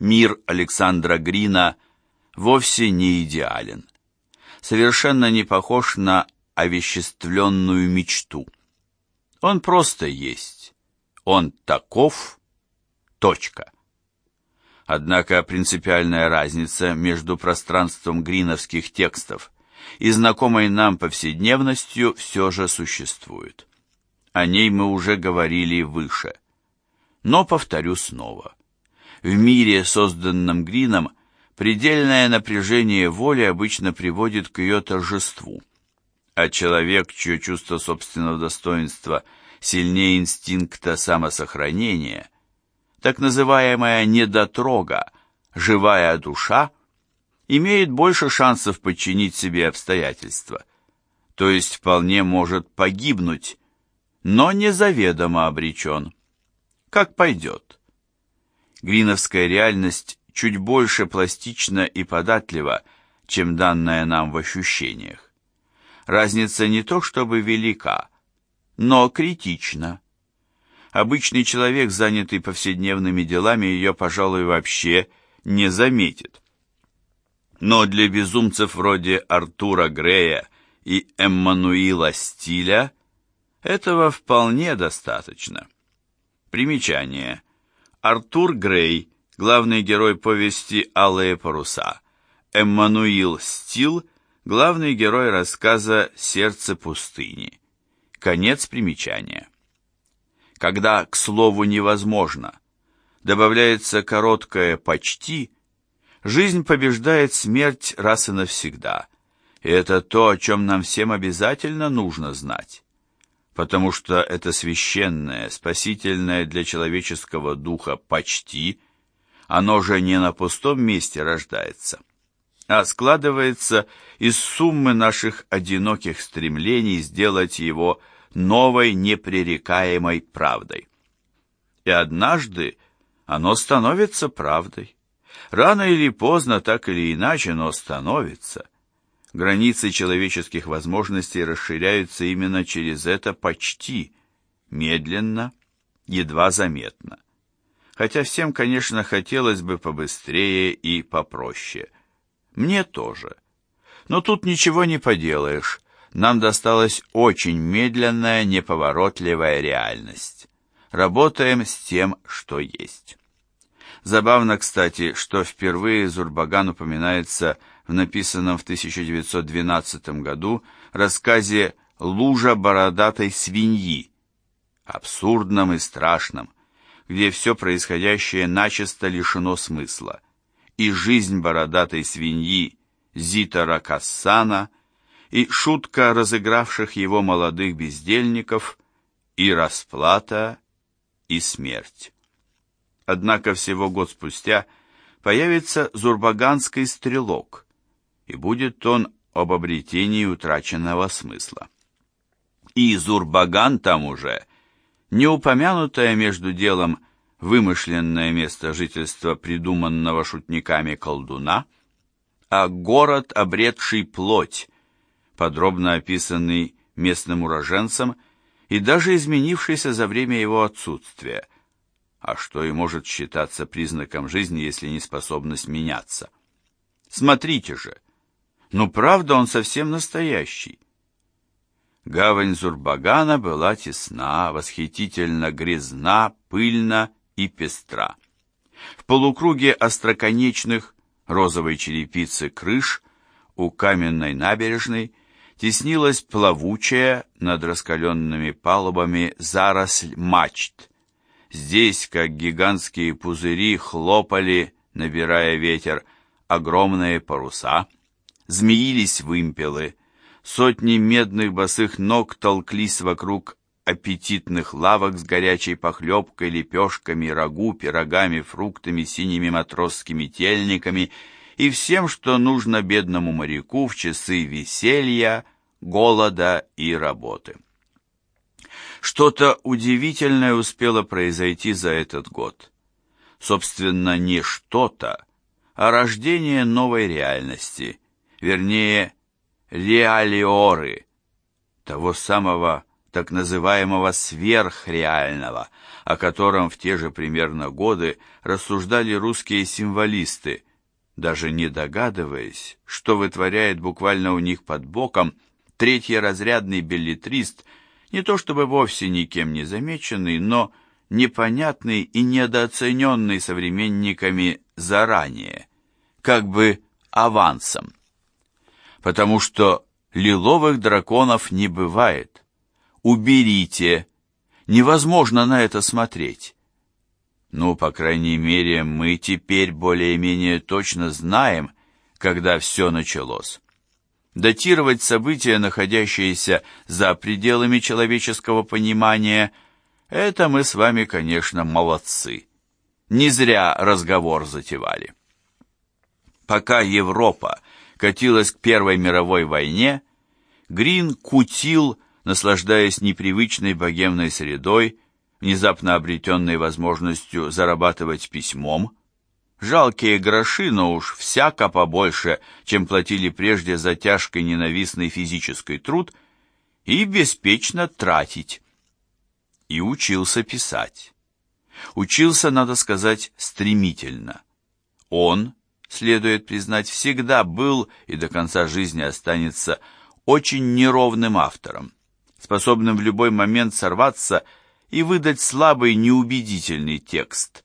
Мир Александра Грина вовсе не идеален. Совершенно не похож на овеществленную мечту. Он просто есть. Он таков. Точка. Однако принципиальная разница между пространством гриновских текстов и знакомой нам повседневностью все же существует. О ней мы уже говорили выше. Но повторю снова. В мире, созданном Грином, предельное напряжение воли обычно приводит к ее торжеству. А человек, чье чувство собственного достоинства сильнее инстинкта самосохранения – так называемая недотрога, живая душа, имеет больше шансов подчинить себе обстоятельства, то есть вполне может погибнуть, но не заведомо обречен. Как пойдет. Гриновская реальность чуть больше пластична и податлива, чем данная нам в ощущениях. Разница не то чтобы велика, но критична. Обычный человек, занятый повседневными делами, ее, пожалуй, вообще не заметит. Но для безумцев вроде Артура Грея и Эммануила Стиля этого вполне достаточно. Примечание. Артур Грей, главный герой повести «Алые паруса», Эммануил Стил, главный герой рассказа «Сердце пустыни». Конец примечания когда к слову невозможно, добавляется короткое «почти», жизнь побеждает смерть раз и навсегда. И это то, о чем нам всем обязательно нужно знать. Потому что это священное, спасительное для человеческого духа «почти», оно же не на пустом месте рождается, а складывается из суммы наших одиноких стремлений сделать его новой непререкаемой правдой. И однажды оно становится правдой. Рано или поздно, так или иначе, но становится. Границы человеческих возможностей расширяются именно через это почти, медленно, едва заметно. Хотя всем, конечно, хотелось бы побыстрее и попроще. Мне тоже. Но тут ничего не поделаешь нам досталась очень медленная, неповоротливая реальность. Работаем с тем, что есть. Забавно, кстати, что впервые Зурбаган упоминается в написанном в 1912 году рассказе «Лужа бородатой свиньи», абсурдном и страшном, где все происходящее начисто лишено смысла, и жизнь бородатой свиньи Зитара Кассана – и шутка разыгравших его молодых бездельников, и расплата, и смерть. Однако всего год спустя появится Зурбаганский стрелок, и будет он об обретении утраченного смысла. И Зурбаган там уже, не упомянутое между делом вымышленное место жительства придуманного шутниками колдуна, а город, обретший плоть, подробно описанный местным уроженцем и даже изменившийся за время его отсутствия. А что и может считаться признаком жизни, если не способность меняться? Смотрите же, ну правда он совсем настоящий. Гавань Зурбагана была тесна, восхитительно грязна, пыльна и пестра. В полукруге остроконечных розовой черепицы крыш у каменной набережной теснилась плавучая над раскаленными палубами заросль мачт. Здесь, как гигантские пузыри, хлопали, набирая ветер, огромные паруса, змеились вымпелы, сотни медных босых ног толклись вокруг аппетитных лавок с горячей похлебкой, лепешками, рагу, пирогами, фруктами, синими матросскими тельниками — и всем, что нужно бедному моряку в часы веселья, голода и работы. Что-то удивительное успело произойти за этот год. Собственно, не что-то, а рождение новой реальности, вернее, реалиоры, того самого так называемого сверхреального, о котором в те же примерно годы рассуждали русские символисты, даже не догадываясь, что вытворяет буквально у них под боком третий разрядный беллетрист, не то чтобы вовсе никем не замеченный, но непонятный и недооцененный современниками заранее, как бы авансом. Потому что лиловых драконов не бывает. Уберите. Невозможно на это смотреть. Ну, по крайней мере, мы теперь более-менее точно знаем, когда все началось. Датировать события, находящиеся за пределами человеческого понимания, это мы с вами, конечно, молодцы. Не зря разговор затевали. Пока Европа катилась к Первой мировой войне, Грин кутил, наслаждаясь непривычной богемной средой, внезапно обретенной возможностью зарабатывать письмом, жалкие гроши, но уж всяко побольше, чем платили прежде за тяжкий ненавистный физический труд, и беспечно тратить. И учился писать. Учился, надо сказать, стремительно. Он, следует признать, всегда был и до конца жизни останется очень неровным автором, способным в любой момент сорваться и выдать слабый, неубедительный текст.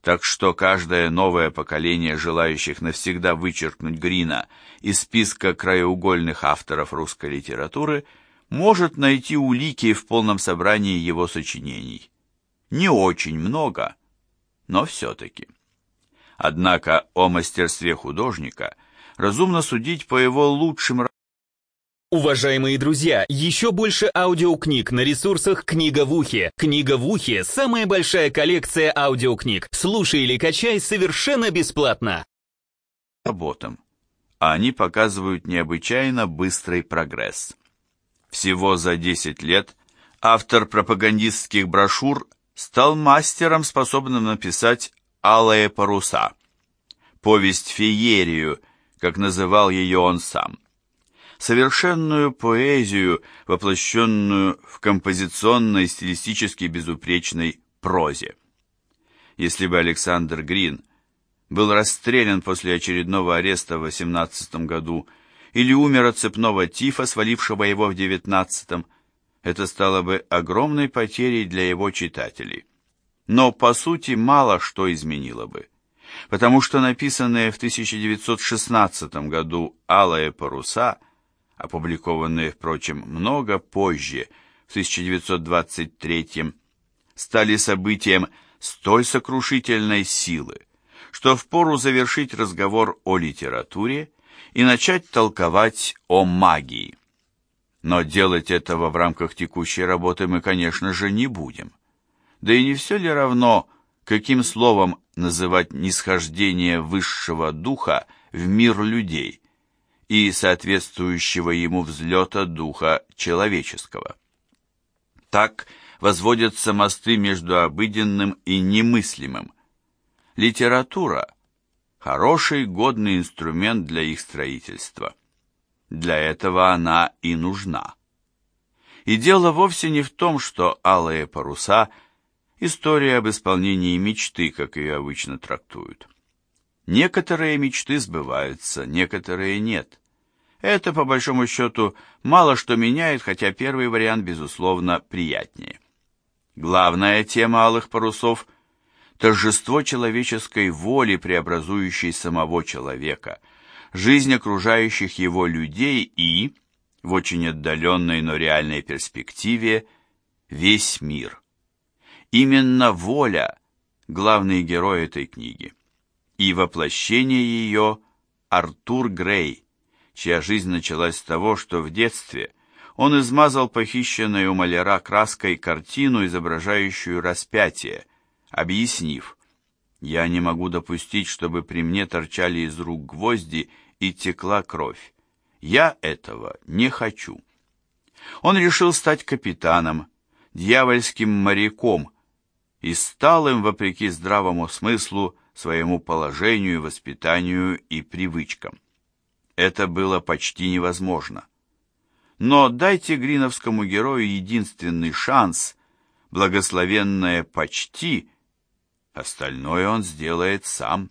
Так что каждое новое поколение желающих навсегда вычеркнуть Грина из списка краеугольных авторов русской литературы может найти улики в полном собрании его сочинений. Не очень много, но все-таки. Однако о мастерстве художника разумно судить по его лучшим Уважаемые друзья, еще больше аудиокниг на ресурсах «Книга в ухе». «Книга в ухе» — самая большая коллекция аудиокниг. Слушай или качай совершенно бесплатно. Работам. А они показывают необычайно быстрый прогресс. Всего за 10 лет автор пропагандистских брошюр стал мастером, способным написать «Алые паруса», повесть-феерию, как называл ее он сам, совершенную поэзию, воплощенную в композиционной, стилистически безупречной прозе. Если бы Александр Грин был расстрелян после очередного ареста в 18 году или умер от цепного тифа, свалившего его в 19 это стало бы огромной потерей для его читателей но по сути мало что изменило бы, потому что написанные в 1916 году «Алые паруса», опубликованные, впрочем, много позже, в 1923 стали событием столь сокрушительной силы, что впору завершить разговор о литературе и начать толковать о магии. Но делать этого в рамках текущей работы мы, конечно же, не будем. Да и не все ли равно, каким словом называть нисхождение высшего духа в мир людей и соответствующего ему взлета духа человеческого? Так возводятся мосты между обыденным и немыслимым. Литература – хороший, годный инструмент для их строительства. Для этого она и нужна. И дело вовсе не в том, что алые паруса – История об исполнении мечты, как ее обычно трактуют. Некоторые мечты сбываются, некоторые нет. Это, по большому счету, мало что меняет, хотя первый вариант, безусловно, приятнее. Главная тема «Алых парусов» – торжество человеческой воли, преобразующей самого человека, жизнь окружающих его людей и, в очень отдаленной, но реальной перспективе, весь мир – Именно воля – главный герой этой книги. И воплощение ее – Артур Грей, чья жизнь началась с того, что в детстве он измазал похищенную у маляра краской картину, изображающую распятие, объяснив «Я не могу допустить, чтобы при мне торчали из рук гвозди и текла кровь. Я этого не хочу». Он решил стать капитаном, дьявольским моряком – и стал им, вопреки здравому смыслу, своему положению, воспитанию и привычкам. Это было почти невозможно. но дайте гриновскому герою единственный шанс, благословенное почти, остальное он сделает сам.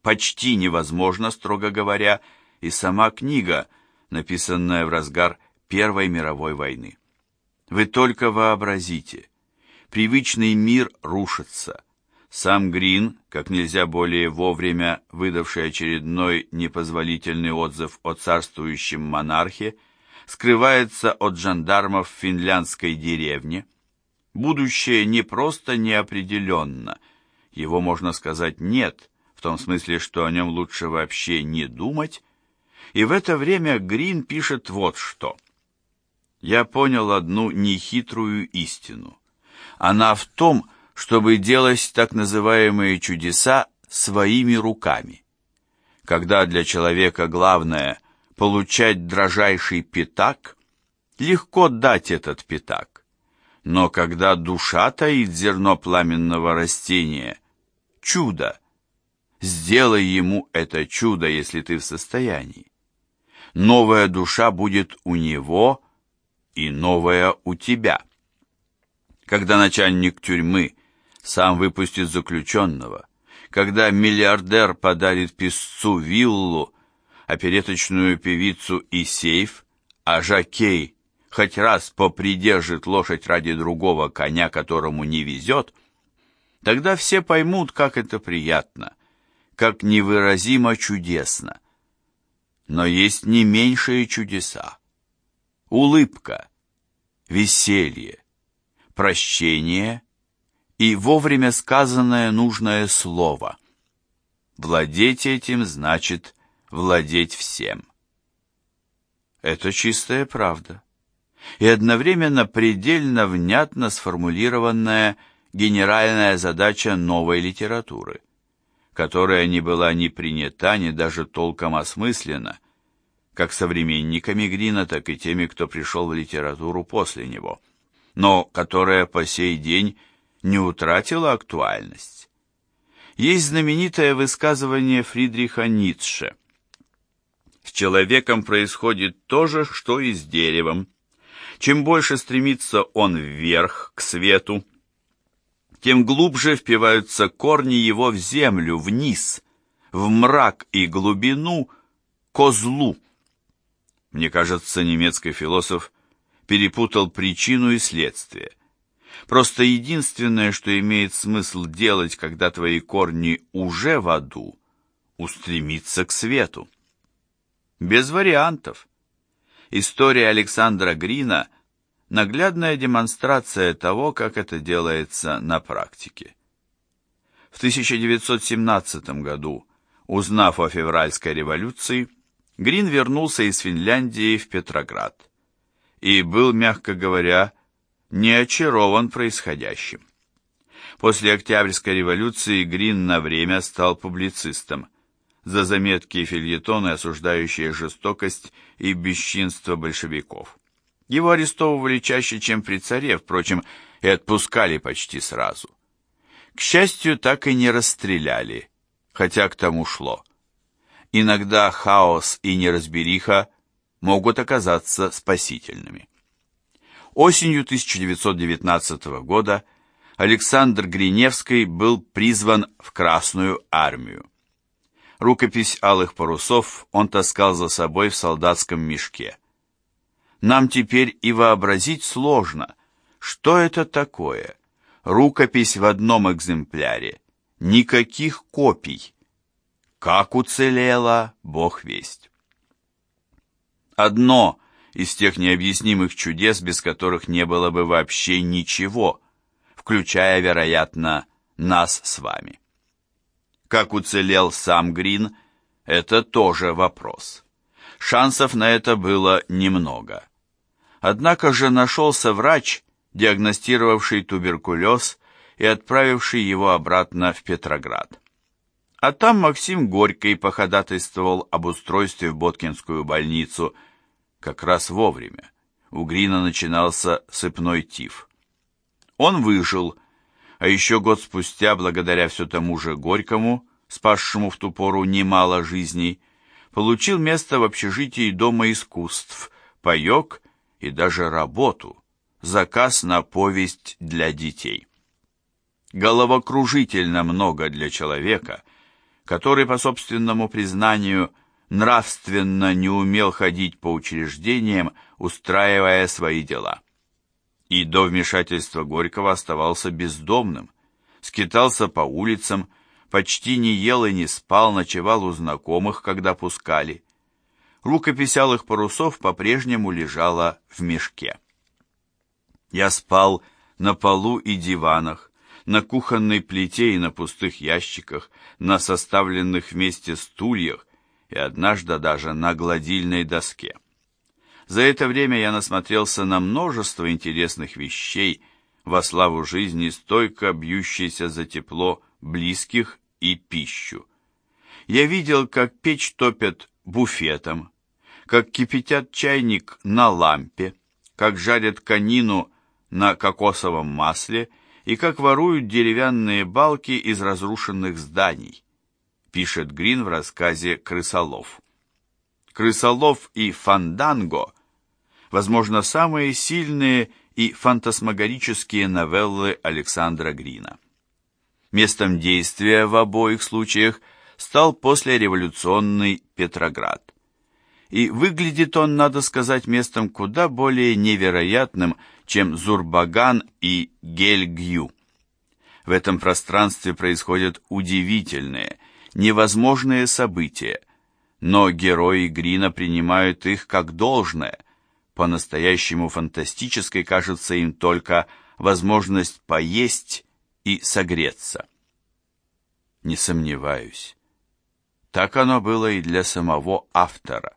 Почти невозможно, строго говоря, и сама книга, написанная в разгар Первой мировой войны. Вы только вообразите. Привычный мир рушится. Сам Грин, как нельзя более вовремя выдавший очередной непозволительный отзыв о царствующем монархе, скрывается от жандармов в финляндской деревне. Будущее не просто неопределенно, его, можно сказать, нет, в том смысле, что о нем лучше вообще не думать, и в это время Грин пишет вот что – я понял одну нехитрую истину. Она в том, чтобы делать так называемые чудеса своими руками. Когда для человека главное получать дрожайший пятак, легко дать этот пятак. Но когда душа таит зерно пламенного растения, чудо, сделай ему это чудо, если ты в состоянии. Новая душа будет у него – и новое у тебя. Когда начальник тюрьмы сам выпустит заключенного, когда миллиардер подарит песцу виллу, опереточную певицу и сейф, а жакей хоть раз попридержит лошадь ради другого коня, которому не везет, тогда все поймут, как это приятно, как невыразимо чудесно. Но есть не меньшие чудеса улыбка, веселье, прощение и вовремя сказанное нужное слово. Владеть этим значит владеть всем. Это чистая правда. И одновременно предельно внятно сформулированная генеральная задача новой литературы, которая не была ни принята, ни даже толком осмыслена, как современниками Грина, так и теми, кто пришел в литературу после него, но которая по сей день не утратила актуальность. Есть знаменитое высказывание Фридриха Ницше. С человеком происходит то же, что и с деревом. Чем больше стремится он вверх, к свету, тем глубже впиваются корни его в землю, вниз, в мрак и глубину, козлу. Мне кажется, немецкий философ перепутал причину и следствие. Просто единственное, что имеет смысл делать, когда твои корни уже в аду, устремиться к свету. Без вариантов. История Александра Грина – наглядная демонстрация того, как это делается на практике. В 1917 году, узнав о февральской революции, Грин вернулся из Финляндии в Петроград и был, мягко говоря, не очарован происходящим. После Октябрьской революции Грин на время стал публицистом за заметки и фельетоны, осуждающие жестокость и бесчинство большевиков. Его арестовывали чаще, чем при царе, впрочем, и отпускали почти сразу. К счастью, так и не расстреляли, хотя к тому шло. Иногда хаос и неразбериха могут оказаться спасительными. Осенью 1919 года Александр Гриневский был призван в Красную армию. Рукопись алых парусов он таскал за собой в солдатском мешке. Нам теперь и вообразить сложно, что это такое. Рукопись в одном экземпляре, никаких копий. Как уцелела, Бог весть. Одно из тех необъяснимых чудес, без которых не было бы вообще ничего, включая, вероятно, нас с вами. Как уцелел сам Грин, это тоже вопрос. Шансов на это было немного. Однако же нашелся врач, диагностировавший туберкулез и отправивший его обратно в Петроград. А там Максим Горький походатайствовал об устройстве в Боткинскую больницу как раз вовремя. У Грина начинался сыпной тиф. Он выжил, а еще год спустя, благодаря все тому же Горькому, спасшему в ту пору немало жизней, получил место в общежитии Дома искусств паек и даже работу, заказ на повесть для детей. Головокружительно много для человека, который, по собственному признанию, нравственно не умел ходить по учреждениям, устраивая свои дела. И до вмешательства Горького оставался бездомным, скитался по улицам, почти не ел и не спал, ночевал у знакомых, когда пускали. Рукопись алых парусов по-прежнему лежала в мешке. Я спал на полу и диванах, на кухонной плите и на пустых ящиках, на составленных вместе стульях и однажды даже на гладильной доске. За это время я насмотрелся на множество интересных вещей во славу жизни, стойко бьющейся за тепло близких и пищу. Я видел, как печь топят буфетом, как кипятят чайник на лампе, как жарят конину на кокосовом масле и как воруют деревянные балки из разрушенных зданий, пишет Грин в рассказе «Крысолов». «Крысолов» и «Фанданго» возможно, самые сильные и фантасмагорические новеллы Александра Грина. Местом действия в обоих случаях стал послереволюционный Петроград. И выглядит он, надо сказать, местом куда более невероятным, чем Зурбаган и Гельгью. В этом пространстве происходят удивительные, невозможные события, но герои Грина принимают их как должное. По-настоящему фантастической кажется им только возможность поесть и согреться. Не сомневаюсь. Так оно было и для самого автора.